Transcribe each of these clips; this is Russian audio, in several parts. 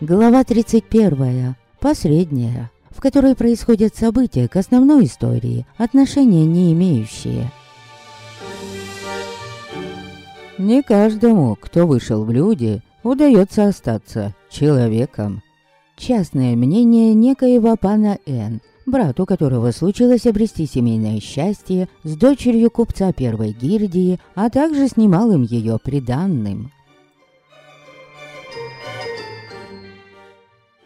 Глава 31. Последняя, в которой происходят события к основной истории, отношения не имеющие. Не каждому, кто вышел в люди, удается остаться человеком. Частное мнение некоего пана Н, брату которого случилось обрести семейное счастье с дочерью купца первой гильдии, а также с немалым ее приданным.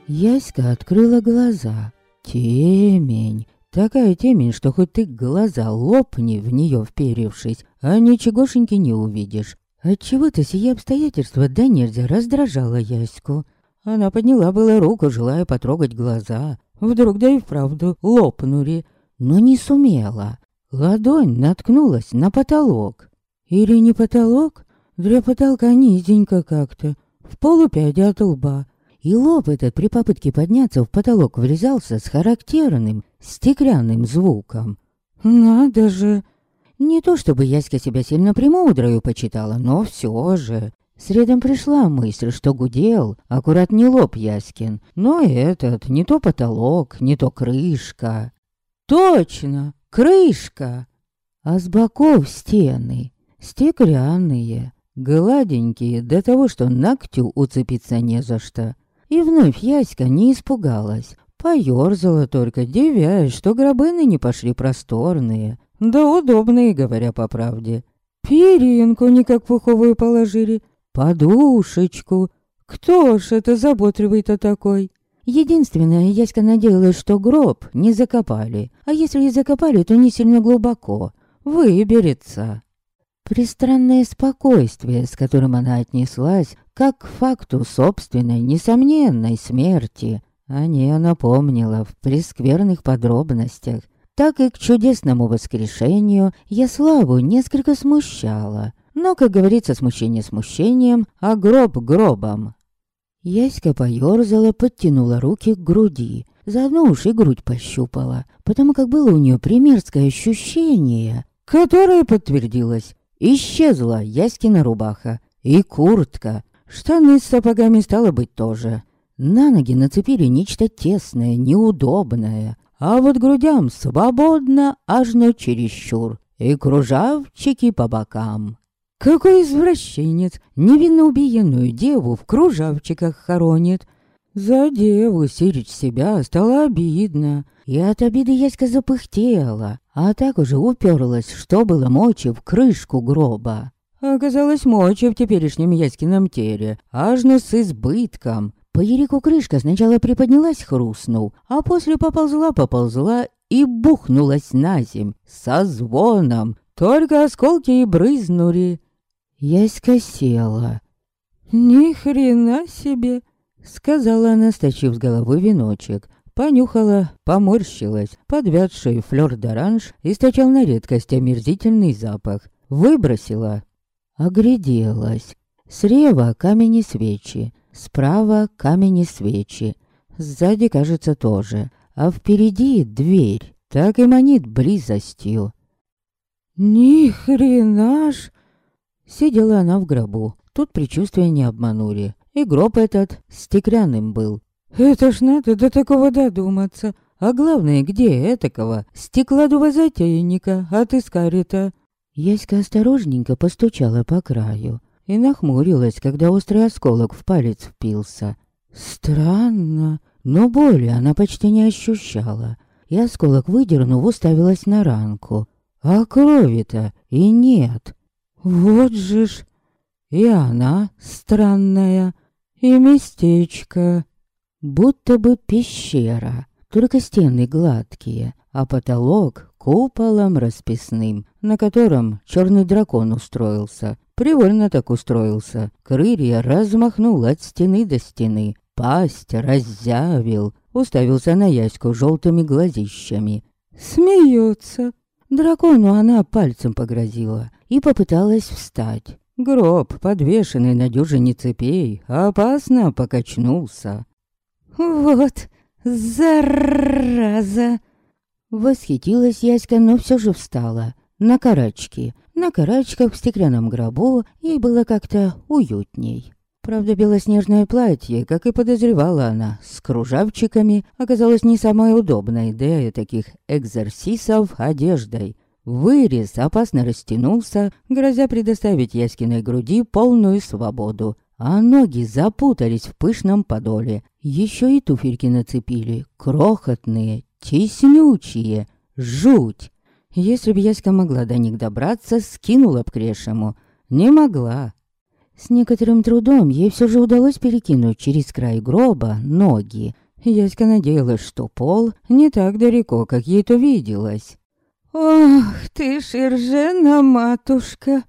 Яська открыла глаза. Темень. Такая темень, что хоть ты глаза лопни в нее вперевшись, а ничегошеньки не увидишь. Отчего-то сие обстоятельства да нельзя раздражало Яську. Она подняла было руку, желая потрогать глаза. Вдруг да и вправду лопнули, но не сумела. Ладонь наткнулась на потолок. Или не потолок? Для потолка низенько как-то, в полупяди от лба. И лоб этот при попытке подняться в потолок врезался с характерным стеклянным звуком. Надо же! Не то чтобы Яська себя сильно премудрою почитала, но все же. Средом пришла мысль, что гудел, аккурат не лоб Яськин, но этот, не то потолок, не то крышка. Точно, крышка! А с боков стены, стеклянные, гладенькие, до того, что ногтю уцепиться не за что. И вновь Яська не испугалась. Поёрзала только, девясь, что гробы не пошли просторные. Да удобные, говоря по правде. Перинку никак пуховую положили, подушечку. Кто ж это заботливый-то такой? Единственное, Яська надеялась, что гроб не закопали. А если и закопали, то не сильно глубоко. Выберется. Пристранное спокойствие, с которым она отнеслась, как к факту собственной, несомненной смерти, о ней она помнила в прескверных подробностях, так и к чудесному воскрешению я славу несколько смущала. Но, как говорится, смущение смущением, а гроб гробом. Яська поёрзала, подтянула руки к груди. Заодно уж и грудь пощупала, потому как было у нее примерское ощущение, которое подтвердилось. Исчезла Яськина рубаха и куртка. Штаны с сапогами стало быть тоже. На ноги нацепили нечто тесное, неудобное. А вот грудям свободно, аж на чересчур. И кружавчики по бокам. Какой извращенец невинно убиенную деву в кружавчиках хоронит. За деву сирить себя стало обидно. И от обиды Яська запыхтела, а так уже уперлась, что было мочи в крышку гроба. Оказалось, мочи в теперешнем Яськином теле, аж но с избытком. По Ерику крышка сначала приподнялась, хрустнул, а после поползла-поползла и бухнулась на земь со звоном. Только осколки и брызнули. Яська села. «Ни хрена себе!» Сказала она, стащив с головы веночек. Понюхала, поморщилась. Подвядший флёр-д'оранж источал на редкость омерзительный запах. Выбросила. Огляделась. Слева камень и свечи. Справа камень и свечи. Сзади, кажется, тоже. А впереди дверь. Так и манит близостью. Ни хрена ж! Сидела она в гробу. Тут предчувствия не обманули. И гроб этот стеклянным был. Это ж надо до такого додуматься. А главное, где этакого стекладого затейника отыскали-то? Яська осторожненько постучала по краю и нахмурилась, когда острый осколок в палец впился. Странно, но боли она почти не ощущала. И осколок выдернув, уставилась на ранку. А крови-то и нет. Вот же ж. И она странная и местечко. Будто бы пещера, только стены гладкие, а потолок куполом расписным, на котором черный дракон устроился. Привольно так устроился. Крылья размахнул от стены до стены. Пасть раззявил, уставился на Яську желтыми глазищами. Смеется. Дракону она пальцем погрозила и попыталась встать. Гроб, подвешенный на дюжине цепей, опасно покачнулся. «Вот, зараза!» Восхитилась Яська, но все же встала. На карачки. На карачках в стеклянном гробу ей было как-то уютней. Правда, белоснежное платье, как и подозревала она, с кружавчиками, оказалось не самой удобной для таких экзорсисов одеждой. Вырез опасно растянулся, грозя предоставить Яськиной груди полную свободу. А ноги запутались в пышном подоле. Еще и туфельки нацепили, крохотные, теснючие, жуть. Если б Яська могла до них добраться, скинула б к Крешему. Не могла. С некоторым трудом ей все же удалось перекинуть через край гроба ноги. Яська надеялась, что пол не так далеко, как ей то виделось. «Ох ты, Шержена, матушка!»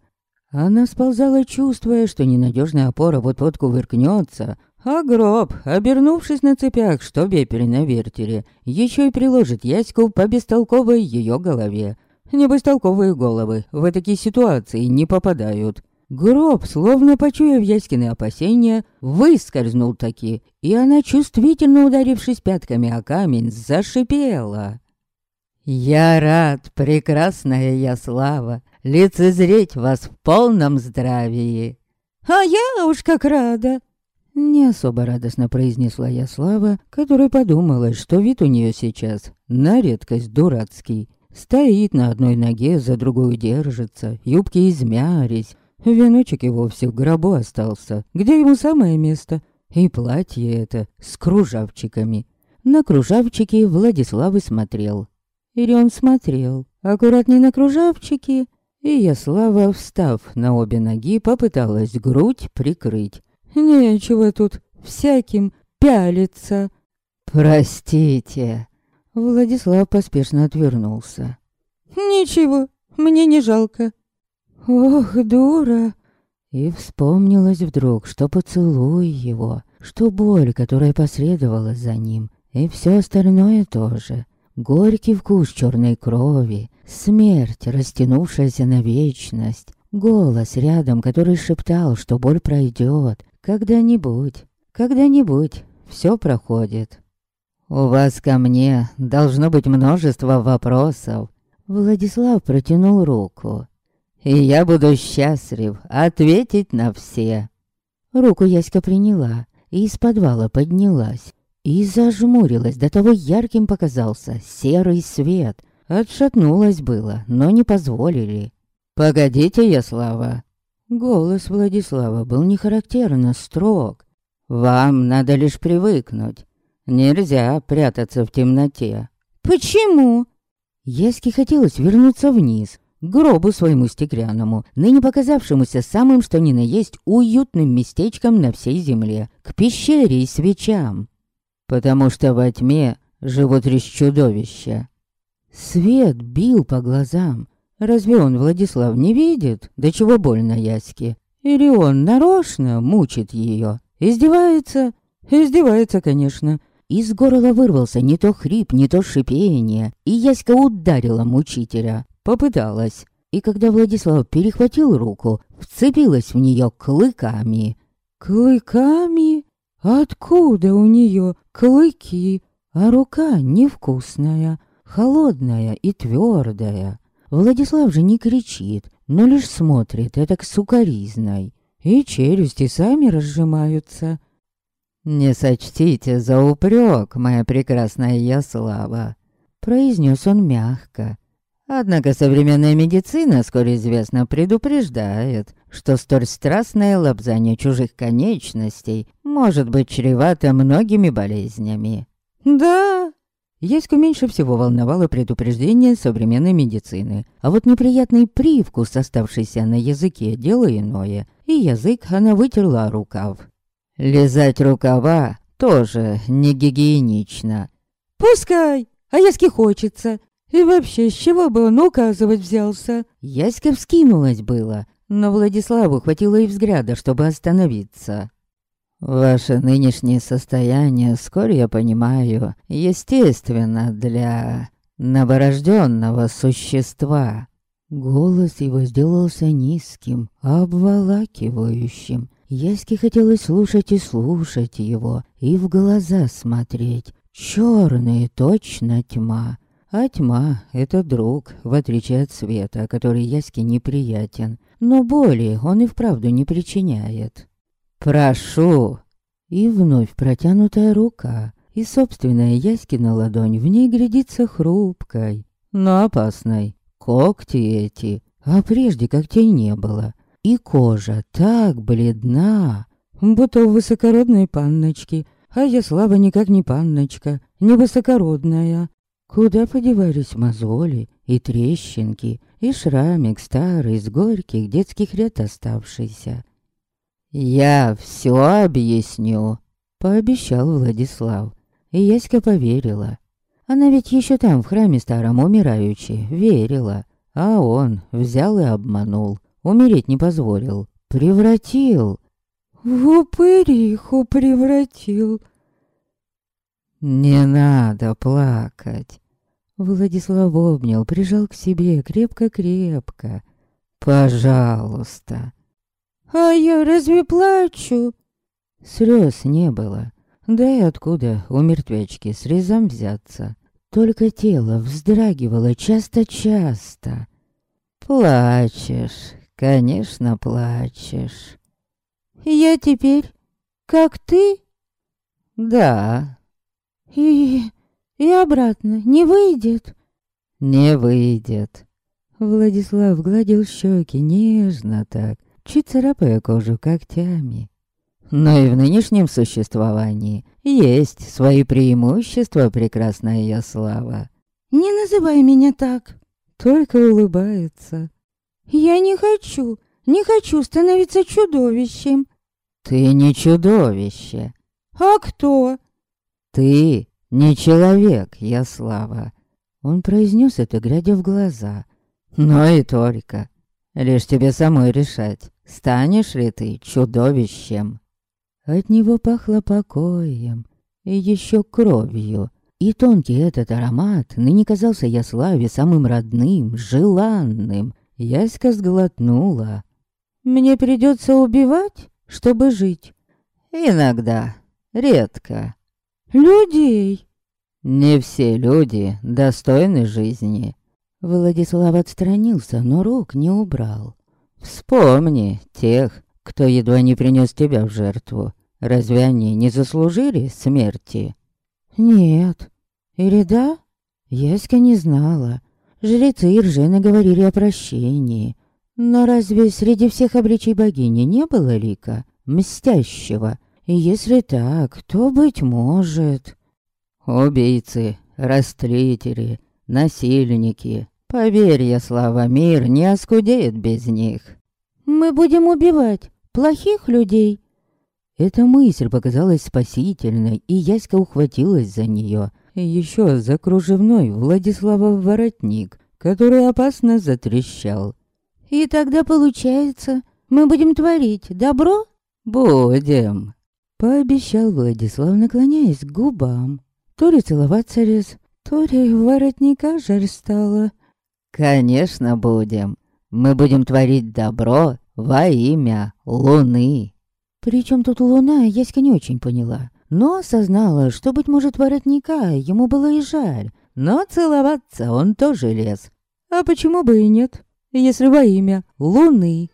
Она сползала, чувствуя, что ненадежная опора вот-вот кувыркнется, а гроб, обернувшись на цепях, что вепрь на вертере, еще и приложит Яську по бестолковой ее голове. Небось, толковые головы в такие ситуации не попадают. Гроб, словно почуяв Яськины опасения, выскользнул таки, и она, чувствительно ударившись пятками о камень, зашипела. «Я рад, прекрасная я слава, лицезреть вас в полном здравии!» «А я уж как рада!» Не особо радостно произнесла я Слава, которая подумала, что вид у нее сейчас на редкость дурацкий. Стоит на одной ноге, за другую держится, юбки измярись. Веночек и вовсе в гробу остался, где ему самое место. И платье это с кружавчиками. На кружавчики Владислав и смотрел. Или он смотрел, аккуратней на кружавчики, и я, Слава, встав на обе ноги, попыталась грудь прикрыть. Нечего тут всяким пялиться. «Простите». Владислав поспешно отвернулся. «Ничего, мне не жалко». «Ох, дура!» И вспомнилось вдруг, что поцелуй его, что боль, которая последовала за ним, и все остальное тоже. Горький вкус черной крови, смерть, растянувшаяся на вечность, голос рядом, который шептал, что боль пройдет, когда-нибудь, когда-нибудь все проходит. «У вас ко мне должно быть множество вопросов». Владислав протянул руку. «И я буду счастлив ответить на все». Руку Яська приняла и из подвала поднялась и зажмурилась, до того ярким показался серый свет. Отшатнулась было, но не позволили. «Погодите, Яслава!» Голос Владислава был нехарактерно строг. «Вам надо лишь привыкнуть. Нельзя прятаться в темноте». «Почему?» Еске хотелось вернуться вниз, к гробу своему стеклянному, ныне показавшемуся самым что ни на есть уютным местечком на всей земле, к пещере и свечам потому что во тьме живут лишь чудовища. Свет бил по глазам. Разве он, Владислав, не видит, до чего больно Яське? Или он нарочно мучит ее? Издевается? Издевается, конечно. Из горла вырвался не то хрип, не то шипение, и Яська ударила мучителя. Попыталась. И когда Владислав перехватил руку, вцепилась в нее клыками. Клыками? Откуда у нее клыки, а рука невкусная, холодная и твердая? Владислав же не кричит, но лишь смотрит это к сукоризной, и челюсти сами разжимаются. «Не сочтите за упрек, моя прекрасная Яслава», — произнес он мягко, Однако современная медицина, скоро известно, предупреждает, что столь страстное лобзание чужих конечностей может быть чревато многими болезнями. Да, Яську меньше всего волновало предупреждение современной медицины, а вот неприятный привкус, оставшийся на языке, дело иное, и язык она вытерла рукав. Лизать рукава тоже не гигиенично. «Пускай, а Яске хочется, и вообще, с чего бы он указывать взялся? Яська вскинулась было, но Владиславу хватило и взгляда, чтобы остановиться. «Ваше нынешнее состояние, вскоре я понимаю, естественно для новорожденного существа». Голос его сделался низким, обволакивающим. Яське хотелось слушать и слушать его, и в глаза смотреть. Черные, точно тьма. А тьма — это друг, в отличие от света, который Яське неприятен. Но боли он и вправду не причиняет. «Прошу!» И вновь протянутая рука, и собственная Яськина ладонь в ней глядится хрупкой, но опасной. Когти эти, а прежде когтей не было. И кожа так бледна, будто у высокородной панночки, а я слава никак не панночка, не высокородная. Куда подевались мозоли и трещинки, и шрамик старый с горьких детских лет оставшийся. «Я все объясню», — пообещал Владислав. И Яська поверила. Она ведь еще там, в храме старом умираючи, верила. А он взял и обманул. Умереть не позволил. Превратил. В упыриху превратил. Не надо плакать. Владислав обнял, прижал к себе крепко-крепко. Пожалуйста. А я разве плачу? Слез не было. Да и откуда у мертвячки срезом взяться? Только тело вздрагивало часто-часто. Плачешь, конечно, плачешь. Я теперь как ты? Да. И... и обратно не выйдет? Не выйдет. Владислав гладил щеки нежно так, чуть царапая кожу когтями. Но и в нынешнем существовании есть свои преимущества, прекрасная я слава. Не называй меня так. Только улыбается. Я не хочу, не хочу становиться чудовищем. Ты не чудовище. А кто? Ты не человек, я слава. Он произнес это, глядя в глаза. Но и только. Лишь тебе самой решать, станешь ли ты чудовищем. От него пахло покоем и еще кровью. И тонкий этот аромат ныне казался Яславе самым родным, желанным. Яська сглотнула. «Мне придется убивать, чтобы жить?» «Иногда, редко». «Людей?» «Не все люди достойны жизни». Владислав отстранился, но рук не убрал. «Вспомни тех, кто едва не принес тебя в жертву. Разве они не заслужили смерти? Нет. Или да? Яська не знала. Жрецы и ржены говорили о прощении. Но разве среди всех обличий богини не было лика, мстящего? И если так, то, быть может... Убийцы, растлители, насильники. Поверь, я, слава, мир не оскудеет без них. Мы будем убивать плохих людей. Эта мысль показалась спасительной, и Яська ухватилась за нее. Еще за кружевной Владислава воротник, который опасно затрещал. «И тогда получается, мы будем творить добро?» «Будем», — пообещал Владислав, наклоняясь к губам. То ли целоваться лез, то ли воротника жарь стала. «Конечно будем. Мы будем творить добро во имя Луны. Причем тут Луна, Яська не очень поняла. Но осознала, что, быть может, воротника ему было и жаль. Но целоваться он тоже лез. А почему бы и нет, если во имя Луны?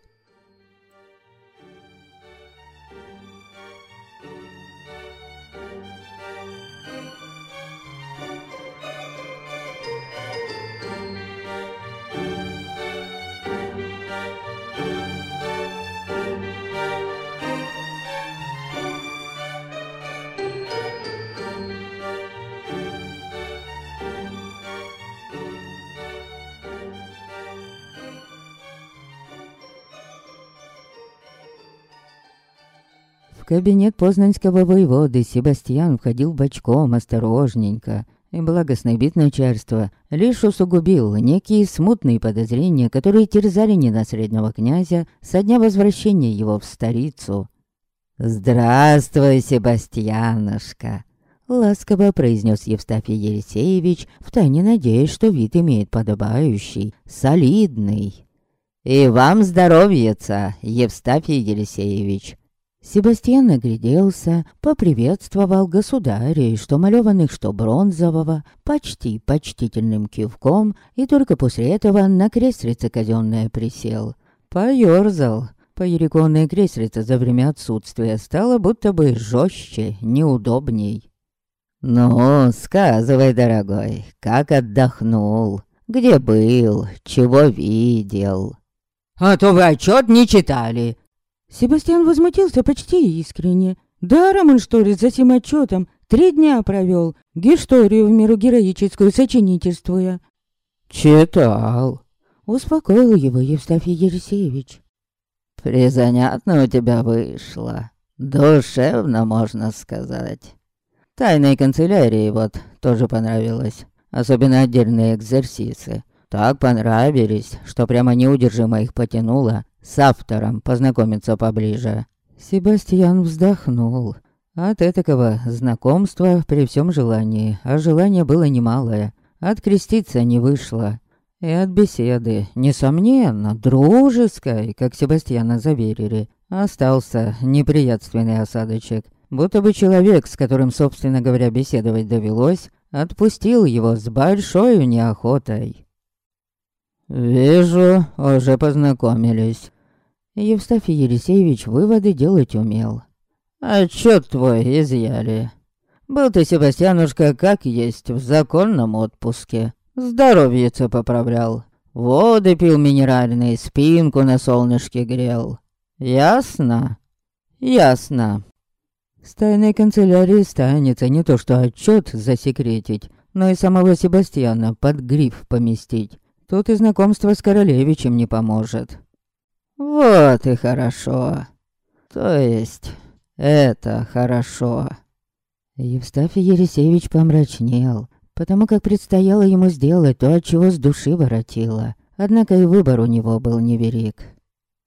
Кабинет познанского воеводы Себастьян входил бочком осторожненько, и благостный вид начальства лишь усугубил некие смутные подозрения, которые терзали ненаследного князя со дня возвращения его в столицу. «Здравствуй, Себастьянушка!» Ласково произнес Евстафий Елисеевич, втайне надеясь, что вид имеет подобающий, солидный. «И вам здоровьица, Евстафий Елисеевич!» Себастьян огляделся, поприветствовал государей, что малёванных, что бронзового, почти почтительным кивком, и только после этого на креслице казённое присел. Поёрзал, Пояриконная креслица за время отсутствия стала будто бы жестче, неудобней. «Ну, сказывай, дорогой, как отдохнул, где был, чего видел?» «А то вы отчет не читали!» Себастьян возмутился почти искренне. Даром он, что ли, за сим отчетом три дня провел, гисторию в миру героическую сочинительствуя. «Читал», — успокоил его Евстафий Елисеевич. «Призанятно у тебя вышло. Душевно, можно сказать. Тайной канцелярии вот тоже понравилось. Особенно отдельные экзерсисы. Так понравились, что прямо неудержимо их потянуло с автором познакомиться поближе. Себастьян вздохнул. От этого знакомства при всем желании, а желание было немалое. Откреститься не вышло. И от беседы, несомненно, дружеской, как Себастьяна заверили, остался неприятственный осадочек будто бы человек, с которым, собственно говоря, беседовать довелось, отпустил его с большой неохотой. «Вижу, уже познакомились». Евстафий Елисеевич выводы делать умел. «Отчет твой изъяли. Был ты, Себастьянушка, как есть, в законном отпуске. Здоровьице поправлял. Воды пил минеральные, спинку на солнышке грел. Ясно?» «Ясно», с тайной канцелярии станется не то что отчет засекретить, но и самого Себастьяна под гриф поместить. Тут и знакомство с Королевичем не поможет. Вот и хорошо. То есть, это хорошо. Евстафий Елисеевич помрачнел, потому как предстояло ему сделать то, от чего с души воротило. Однако и выбор у него был невелик.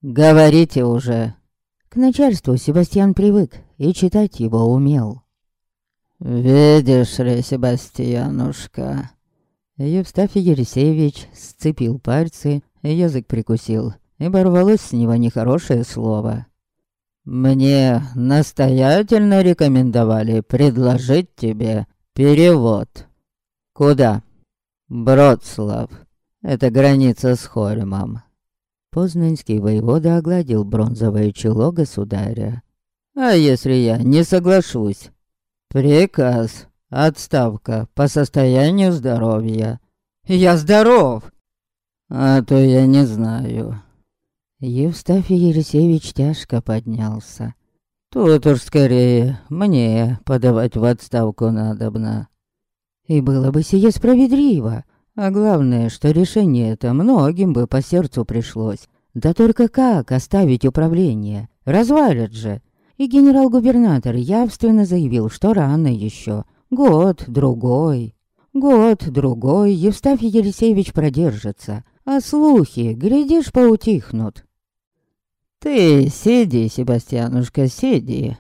«Говорите уже!» К начальству Себастьян привык и читать его умел. «Видишь ли, Себастьянушка...» Евстафий Елисеевич сцепил пальцы, язык прикусил, и рвалось с него нехорошее слово. «Мне настоятельно рекомендовали предложить тебе перевод». «Куда?» «Бродслав. Это граница с Хольмом. Познанский воевода огладил бронзовое чело государя. «А если я не соглашусь?» «Приказ. Отставка по состоянию здоровья». «Я здоров!» «А то я не знаю». Евстафий Елисеевич тяжко поднялся. «Тут уж скорее мне подавать в отставку надобно». И было бы сие справедливо, а главное, что решение это многим бы по сердцу пришлось. Да только как оставить управление? Развалят же. И генерал-губернатор явственно заявил, что рано еще. Год, другой. Год, другой, Евстафий Елисеевич продержится. А слухи, глядишь, поутихнут. Ты сиди, Себастьянушка, сиди.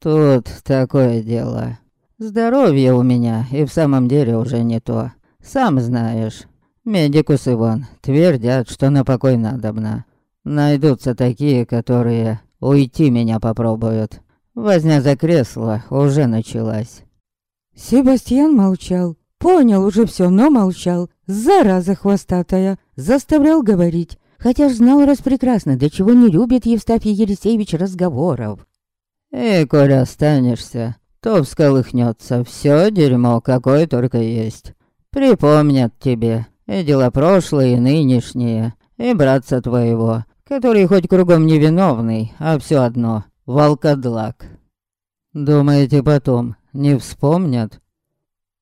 Тут такое дело. Здоровье у меня и в самом деле уже не то. Сам знаешь, медикусы вон твердят, что на покой надобно. Найдутся такие, которые уйти меня попробуют. Возня за кресло уже началась. Себастьян молчал. Понял уже все, но молчал. Зараза хвостатая. Заставлял говорить. Хотя ж знал раз прекрасно, до чего не любит Евстафий Елисеевич разговоров. И коль останешься, то всколыхнется все дерьмо, какое только есть. Припомнят тебе и дела прошлые, и нынешние, и братца твоего, который хоть кругом невиновный, а все одно — волкодлак. Думаете, потом не вспомнят?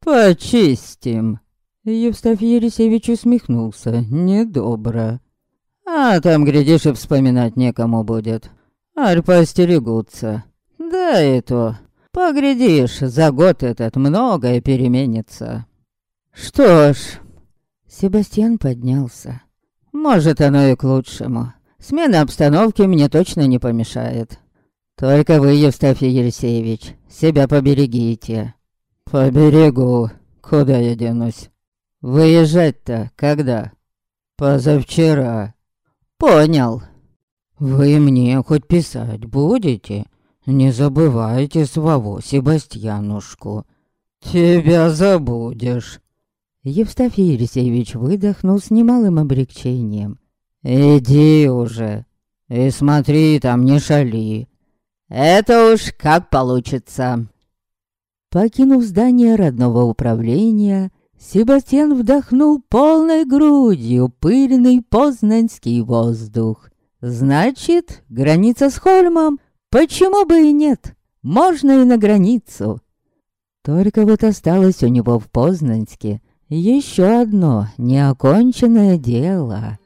Почистим. Евстафий Елисеевич усмехнулся недобро. А там, глядишь, и вспоминать некому будет. Аль постерегутся. Да и то. Поглядишь, за год этот многое переменится. Что ж, Себастьян поднялся. Может, оно и к лучшему. Смена обстановки мне точно не помешает. Только вы, Евстафий Елисеевич, себя поберегите. Поберегу. Куда я денусь? Выезжать-то когда? Позавчера. Понял. Вы мне хоть писать будете? Не забывайте своего Себастьянушку. Тебя забудешь. Евстафий Елисеевич выдохнул с немалым облегчением. «Иди уже! И смотри, там не шали. Это уж как получится. Покинув здание родного управления, Себастьян вдохнул полной грудью пыльный познанский воздух. Значит, граница с Хольмом? Почему бы и нет? Можно и на границу. Только вот осталось у него в Познанске еще одно неоконченное дело.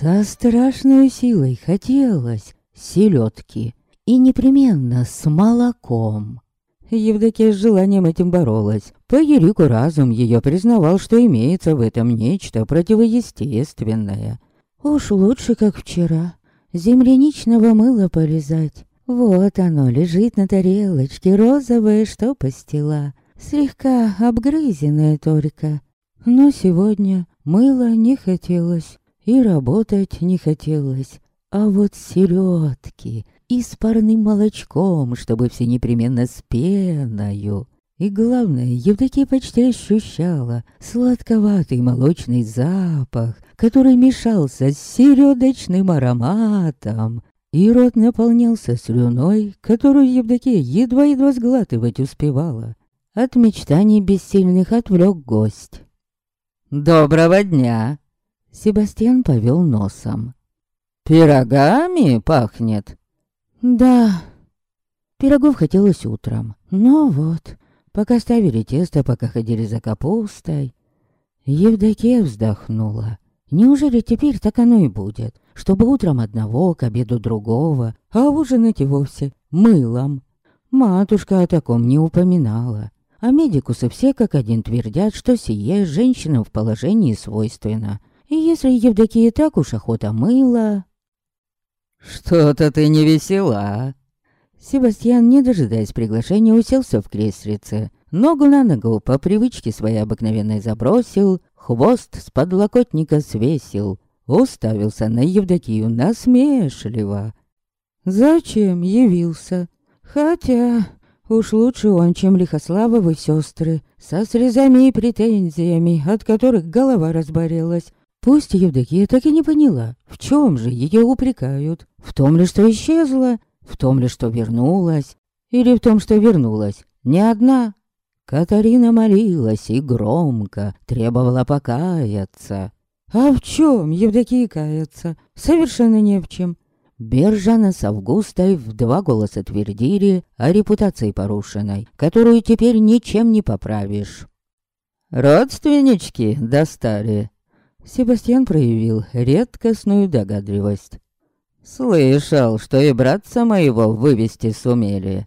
Со страшной силой хотелось селедки и непременно с молоком. Евдокия с желанием этим боролась. По Ерику разум ее признавал, что имеется в этом нечто противоестественное. Уж лучше, как вчера, земляничного мыла полезать. Вот оно лежит на тарелочке, розовое, что постила. Слегка обгрызенное только. Но сегодня мыла не хотелось. И работать не хотелось. А вот селедки и с парным молочком, чтобы все непременно с пеною. И главное, Евдокия почти ощущала сладковатый молочный запах, который мешался с середочным ароматом. И рот наполнялся слюной, которую Евдокия едва-едва сглатывать успевала. От мечтаний бессильных отвлек гость. «Доброго дня!» Себастьян повел носом. «Пирогами пахнет?» «Да». Пирогов хотелось утром. Но вот, пока ставили тесто, пока ходили за капустой. Евдокия вздохнула. Неужели теперь так оно и будет? Чтобы утром одного, к обеду другого, а ужинать и вовсе мылом. Матушка о таком не упоминала. А медикусы все как один твердят, что сие женщинам в положении свойственно. И если Евдокия так уж охота мыла... «Что-то ты не весела!» Себастьян, не дожидаясь приглашения, уселся в креслице. Ногу на ногу по привычке своей обыкновенной забросил, хвост с подлокотника свесил, уставился на Евдокию насмешливо. «Зачем явился? Хотя уж лучше он, чем Лихославовы сестры, со срезами и претензиями, от которых голова разболелась, Пусть Евдокия так и не поняла, в чем же ее упрекают. В том ли, что исчезла, в том ли, что вернулась, или в том, что вернулась не одна. Катарина молилась и громко требовала покаяться. А в чем Евдокия каяться? Совершенно не в чем. Бержана с Августой в два голоса твердили о репутации порушенной, которую теперь ничем не поправишь. «Родственнички достали», Себастьян проявил редкостную догадливость. «Слышал, что и братца моего вывести сумели».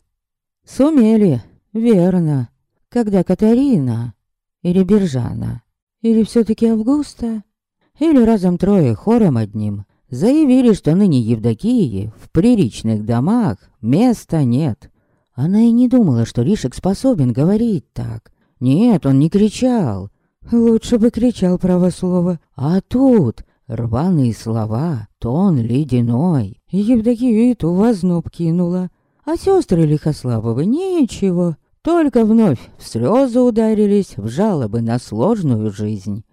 «Сумели, верно. Когда Катарина? Или Биржана? Или все таки Августа? Или разом трое хором одним?» Заявили, что ныне Евдокии в приличных домах места нет. Она и не думала, что Ришек способен говорить так. Нет, он не кричал, Лучше бы кричал правослово. А тут рваные слова, тон ледяной. Евдокию и ту возноб кинула. А сестры Лихославовы ничего. Только вновь в слезы ударились, в жалобы на сложную жизнь.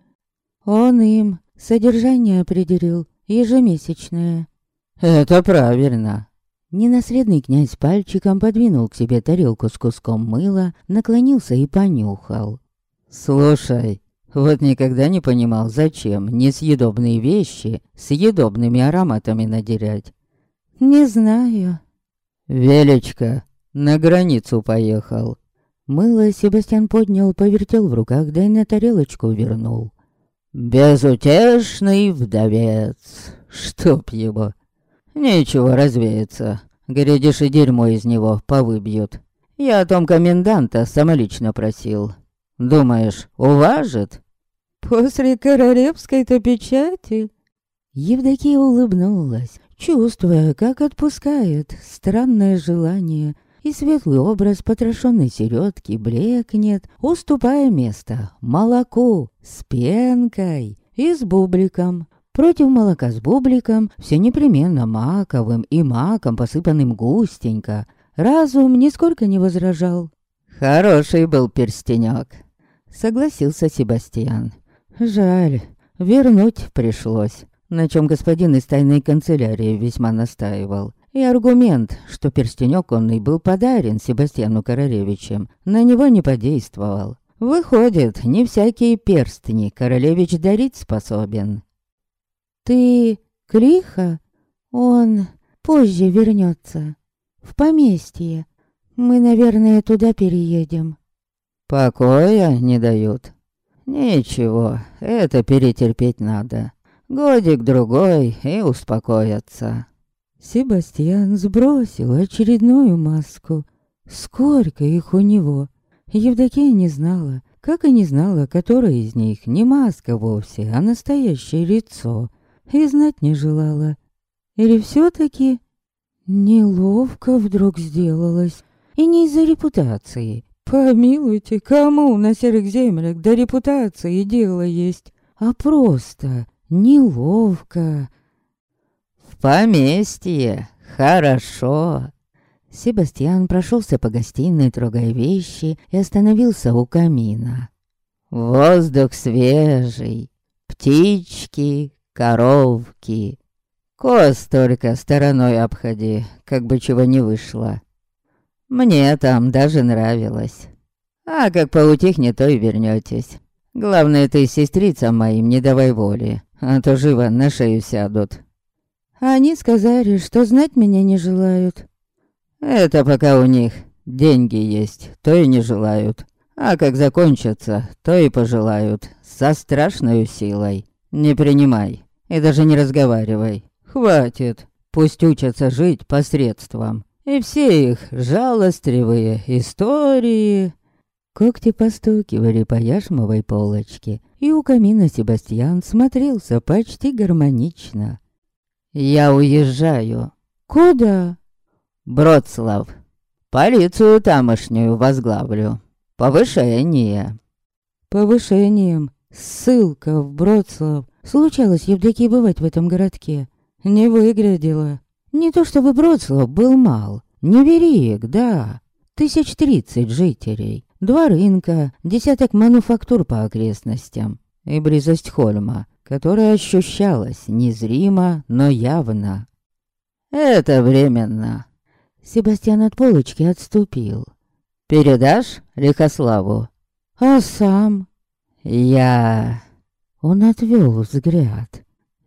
Он им содержание определил, ежемесячное. Это правильно. Ненаследный князь пальчиком подвинул к себе тарелку с куском мыла, наклонился и понюхал. «Слушай, вот никогда не понимал, зачем несъедобные вещи съедобными ароматами наделять». «Не знаю». «Велечка, на границу поехал». Мыло Себастьян поднял, повертел в руках, да и на тарелочку вернул. «Безутешный вдовец, чтоб его. Нечего развеяться, глядишь и дерьмо из него повыбьют. Я о том коменданта самолично просил, Думаешь, уважит? После королевской-то печати? Евдокия улыбнулась, чувствуя, как отпускает странное желание, и светлый образ потрошенной середки блекнет, уступая место молоку с пенкой и с бубликом. Против молока с бубликом все непременно маковым и маком, посыпанным густенько. Разум нисколько не возражал. «Хороший был перстенек», — согласился Себастьян. «Жаль, вернуть пришлось» на чем господин из тайной канцелярии весьма настаивал. И аргумент, что перстенек онный был подарен Себастьяну Королевичем, на него не подействовал. Выходит, не всякие перстни королевич дарить способен. «Ты Криха? Он позже вернется. В поместье. Мы, наверное, туда переедем». «Покоя не дают?» «Ничего, это перетерпеть надо. Годик-другой и успокоятся». Себастьян сбросил очередную маску. Сколько их у него? Евдокия не знала, как и не знала, которая из них не маска вовсе, а настоящее лицо. И знать не желала. Или все таки неловко вдруг сделалось. И не из-за репутации. Помилуйте, кому на серых землях до репутации дело есть? А просто неловко. «В поместье! Хорошо!» Себастьян прошелся по гостиной, трогая вещи, и остановился у камина. «Воздух свежий, птички, коровки. Кост только стороной обходи, как бы чего не вышло. Мне там даже нравилось. А как поутихнет, то и вернётесь. Главное, ты сестрицам моим не давай воли, а то живо на шею сядут. Они сказали, что знать меня не желают. Это пока у них деньги есть, то и не желают. А как закончатся, то и пожелают. Со страшной силой. Не принимай и даже не разговаривай. Хватит. Пусть учатся жить посредством. И все их жалостливые истории Когти постукивали по яшмовой полочке, и у камина Себастьян смотрелся почти гармонично. «Я уезжаю». «Куда?» «Бродслав. Полицию тамошнюю возглавлю. Повышение». «Повышением. Ссылка в Бродслав. Случалось Евдокии бывать в этом городке. Не выглядело. Не то чтобы Бродслав был мал. Невериек, да. Тысяч тридцать жителей. Два рынка, десяток мануфактур по окрестностям и близость Хольма, которая ощущалась незримо, но явно. «Это временно». Себастьян от полочки отступил. «Передашь Лихославу?» «А сам?» «Я...» Он отвел взгляд.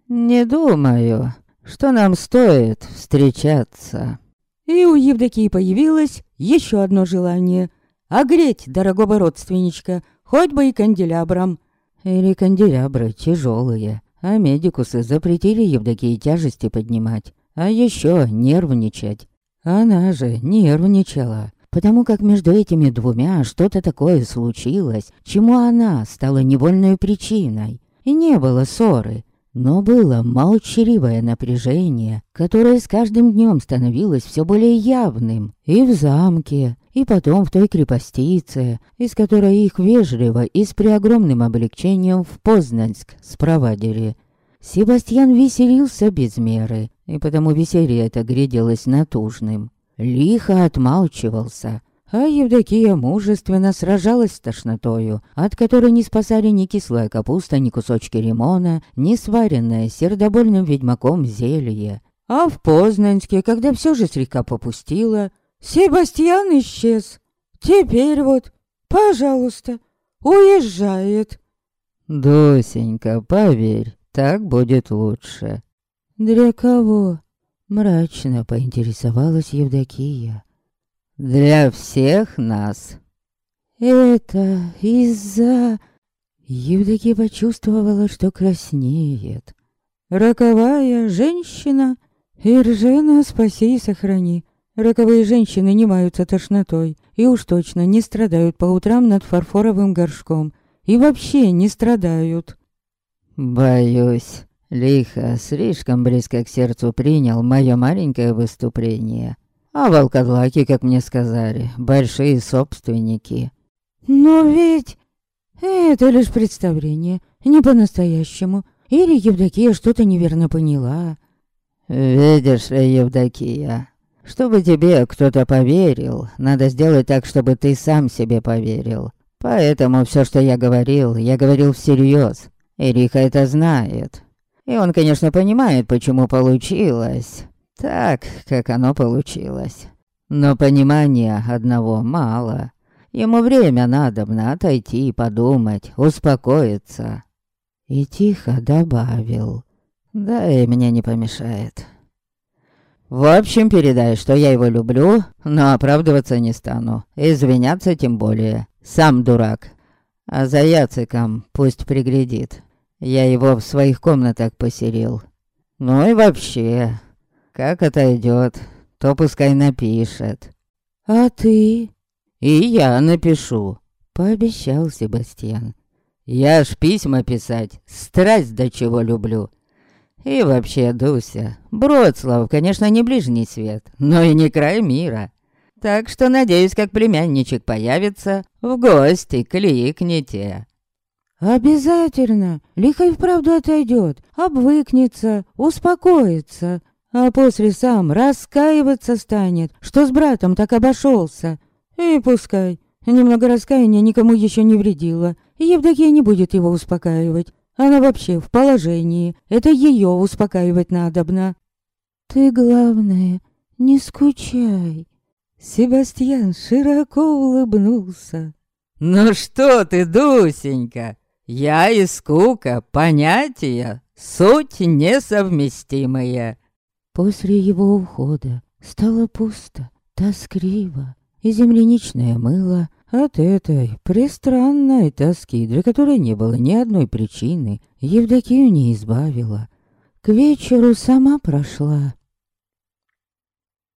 «Не думаю, что нам стоит встречаться». И у Евдокии появилось еще одно желание — огреть дорогого родственничка, хоть бы и канделябром. Или канделябры тяжелые, а медикусы запретили Евдокии тяжести поднимать, а еще нервничать. Она же нервничала, потому как между этими двумя что-то такое случилось, чему она стала невольной причиной. И не было ссоры, но было молчаливое напряжение, которое с каждым днем становилось все более явным. И в замке, и потом в той крепостице, из которой их вежливо и с преогромным облегчением в Познанск спровадили. Себастьян веселился без меры, и потому веселье это гряделось натужным. Лихо отмалчивался, а Евдокия мужественно сражалась с тошнотою, от которой не спасали ни кислая капуста, ни кусочки лимона, ни сваренное сердобольным ведьмаком зелье. А в Познанске, когда все же слегка попустило, Себастьян исчез. Теперь вот, пожалуйста, уезжает. Досенька, поверь, так будет лучше. Для кого? Мрачно поинтересовалась Евдокия. Для всех нас. Это из-за... Евдокия почувствовала, что краснеет. Роковая женщина, Иржена, спаси и сохрани. Роковые женщины не маются тошнотой и уж точно не страдают по утрам над фарфоровым горшком. И вообще не страдают. Боюсь, Лихо, слишком близко к сердцу принял мое маленькое выступление. А волкодлаки, как мне сказали, большие собственники. Но ведь это лишь представление, не по-настоящему. Или Евдокия что-то неверно поняла. Видишь ли, Евдокия, чтобы тебе кто-то поверил, надо сделать так, чтобы ты сам себе поверил. Поэтому все, что я говорил, я говорил всерьез. Эриха это знает. И он, конечно, понимает, почему получилось. Так, как оно получилось. Но понимания одного мало. Ему время надобно отойти и подумать, успокоиться. И тихо добавил. Да и мне не помешает. В общем, передай, что я его люблю, но оправдываться не стану. Извиняться тем более. Сам дурак. А за Яциком пусть приглядит. Я его в своих комнатах поселил. Ну и вообще, как отойдет, то пускай напишет. А ты? И я напишу, пообещал Себастьян. Я ж письма писать, страсть до чего люблю. И вообще, Дуся, Бродслав, конечно, не ближний свет, но и не край мира. Так что, надеюсь, как племянничек появится, в гости кликните. Обязательно. Лихо и вправду отойдет, обвыкнется, успокоится, а после сам раскаиваться станет, что с братом так обошелся. И пускай. Немного раскаяния никому еще не вредило. Евдокия не будет его успокаивать. Она вообще в положении. Это ее успокаивать надобно. Ты, главное, не скучай. Себастьян широко улыбнулся. «Ну что ты, Дусенька, я и скука, понятия, суть несовместимые». После его ухода стало пусто, тоскливо, и земляничное мыло от этой пристранной тоски, для которой не было ни одной причины, Евдокию не избавила. К вечеру сама прошла,